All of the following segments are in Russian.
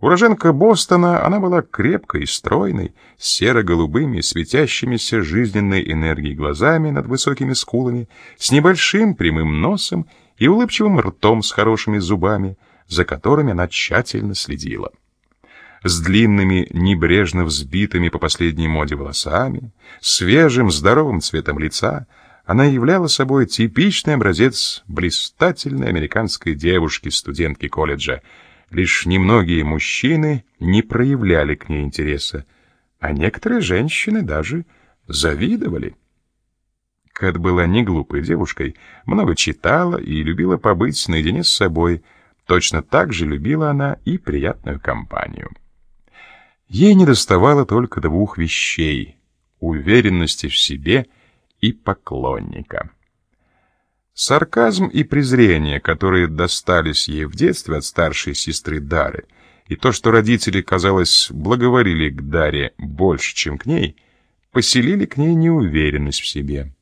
Уроженка Бостона, она была крепкой и стройной, серо-голубыми, светящимися жизненной энергией глазами над высокими скулами, с небольшим прямым носом и улыбчивым ртом с хорошими зубами, за которыми она тщательно следила. С длинными, небрежно взбитыми по последней моде волосами, свежим, здоровым цветом лица, она являла собой типичный образец блистательной американской девушки-студентки колледжа, Лишь немногие мужчины не проявляли к ней интереса, а некоторые женщины даже завидовали. Кэт была не глупой девушкой, много читала и любила побыть наедине с собой. Точно так же любила она и приятную компанию. Ей недоставало только двух вещей — уверенности в себе и поклонника. Сарказм и презрение, которые достались ей в детстве от старшей сестры Дары, и то, что родители, казалось, благоволили к Даре больше, чем к ней, поселили к ней неуверенность в себе.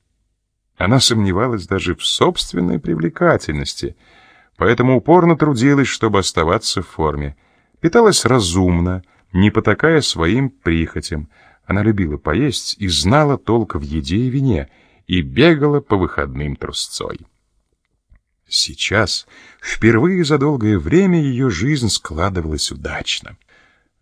Она сомневалась даже в собственной привлекательности, поэтому упорно трудилась, чтобы оставаться в форме. Питалась разумно, не потакая своим прихотям. Она любила поесть и знала толк в еде и вине — и бегала по выходным трусцой. Сейчас, впервые за долгое время, ее жизнь складывалась удачно.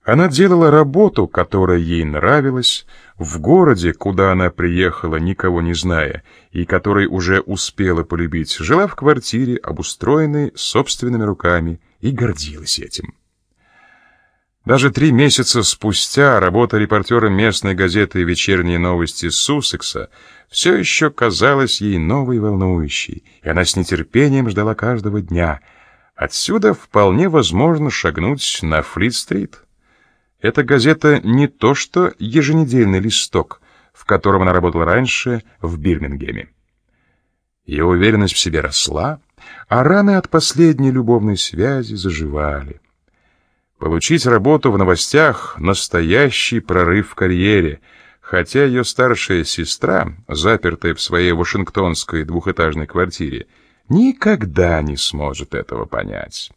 Она делала работу, которая ей нравилась, в городе, куда она приехала, никого не зная, и который уже успела полюбить, жила в квартире, обустроенной собственными руками, и гордилась этим. Даже три месяца спустя работа репортера местной газеты «Вечерние новости» Суссекса все еще казалась ей новой волнующей, и она с нетерпением ждала каждого дня. Отсюда вполне возможно шагнуть на Флит-стрит. Эта газета не то что еженедельный листок, в котором она работала раньше в Бирмингеме. Ее уверенность в себе росла, а раны от последней любовной связи заживали. Получить работу в новостях — настоящий прорыв в карьере, хотя ее старшая сестра, запертая в своей вашингтонской двухэтажной квартире, никогда не сможет этого понять.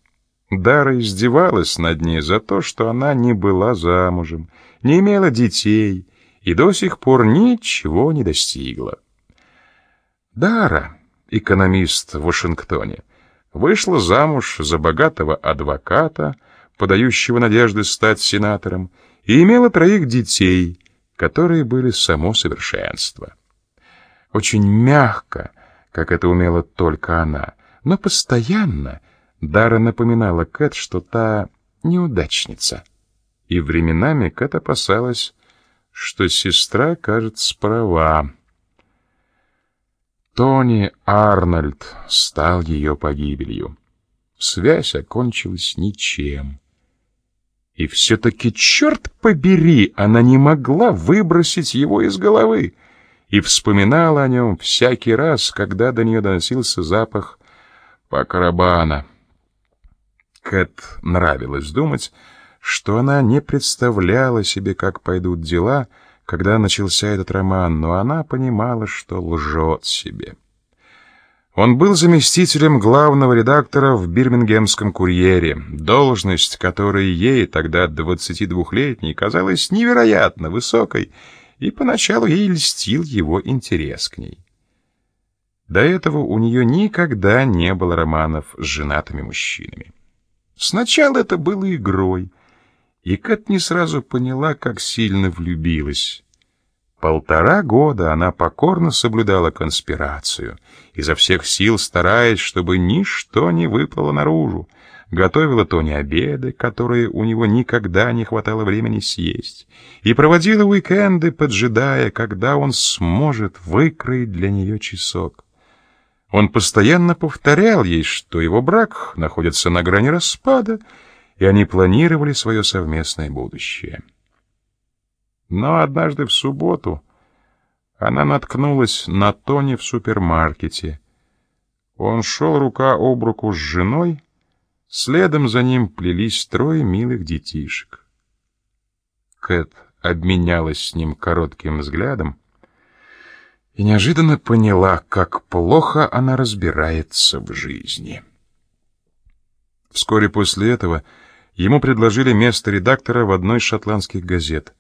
Дара издевалась над ней за то, что она не была замужем, не имела детей и до сих пор ничего не достигла. Дара, экономист в Вашингтоне, вышла замуж за богатого адвоката, подающего надежды стать сенатором, и имела троих детей, которые были само совершенство. Очень мягко, как это умела только она, но постоянно Дара напоминала Кэт, что та неудачница. И временами Кэт опасалась, что сестра, кажется, права. Тони Арнольд стал ее погибелью. Связь окончилась ничем. И все-таки, черт побери, она не могла выбросить его из головы и вспоминала о нем всякий раз, когда до нее доносился запах покарабана. Кэт нравилось думать, что она не представляла себе, как пойдут дела, когда начался этот роман, но она понимала, что лжет себе. Он был заместителем главного редактора в Бирмингемском курьере, должность, которая ей, тогда 22-летней, казалась невероятно высокой, и поначалу ей льстил его интерес к ней. До этого у нее никогда не было романов с женатыми мужчинами. Сначала это было игрой, и Кэт не сразу поняла, как сильно влюбилась. Полтора года она покорно соблюдала конспирацию, изо всех сил стараясь, чтобы ничто не выплыло наружу, готовила Тони обеды, которые у него никогда не хватало времени съесть, и проводила уикенды, поджидая, когда он сможет выкроить для нее часок. Он постоянно повторял ей, что его брак находится на грани распада, и они планировали свое совместное будущее. Но однажды в субботу она наткнулась на Тони в супермаркете. Он шел рука об руку с женой, следом за ним плелись трое милых детишек. Кэт обменялась с ним коротким взглядом и неожиданно поняла, как плохо она разбирается в жизни. Вскоре после этого ему предложили место редактора в одной из шотландских газет.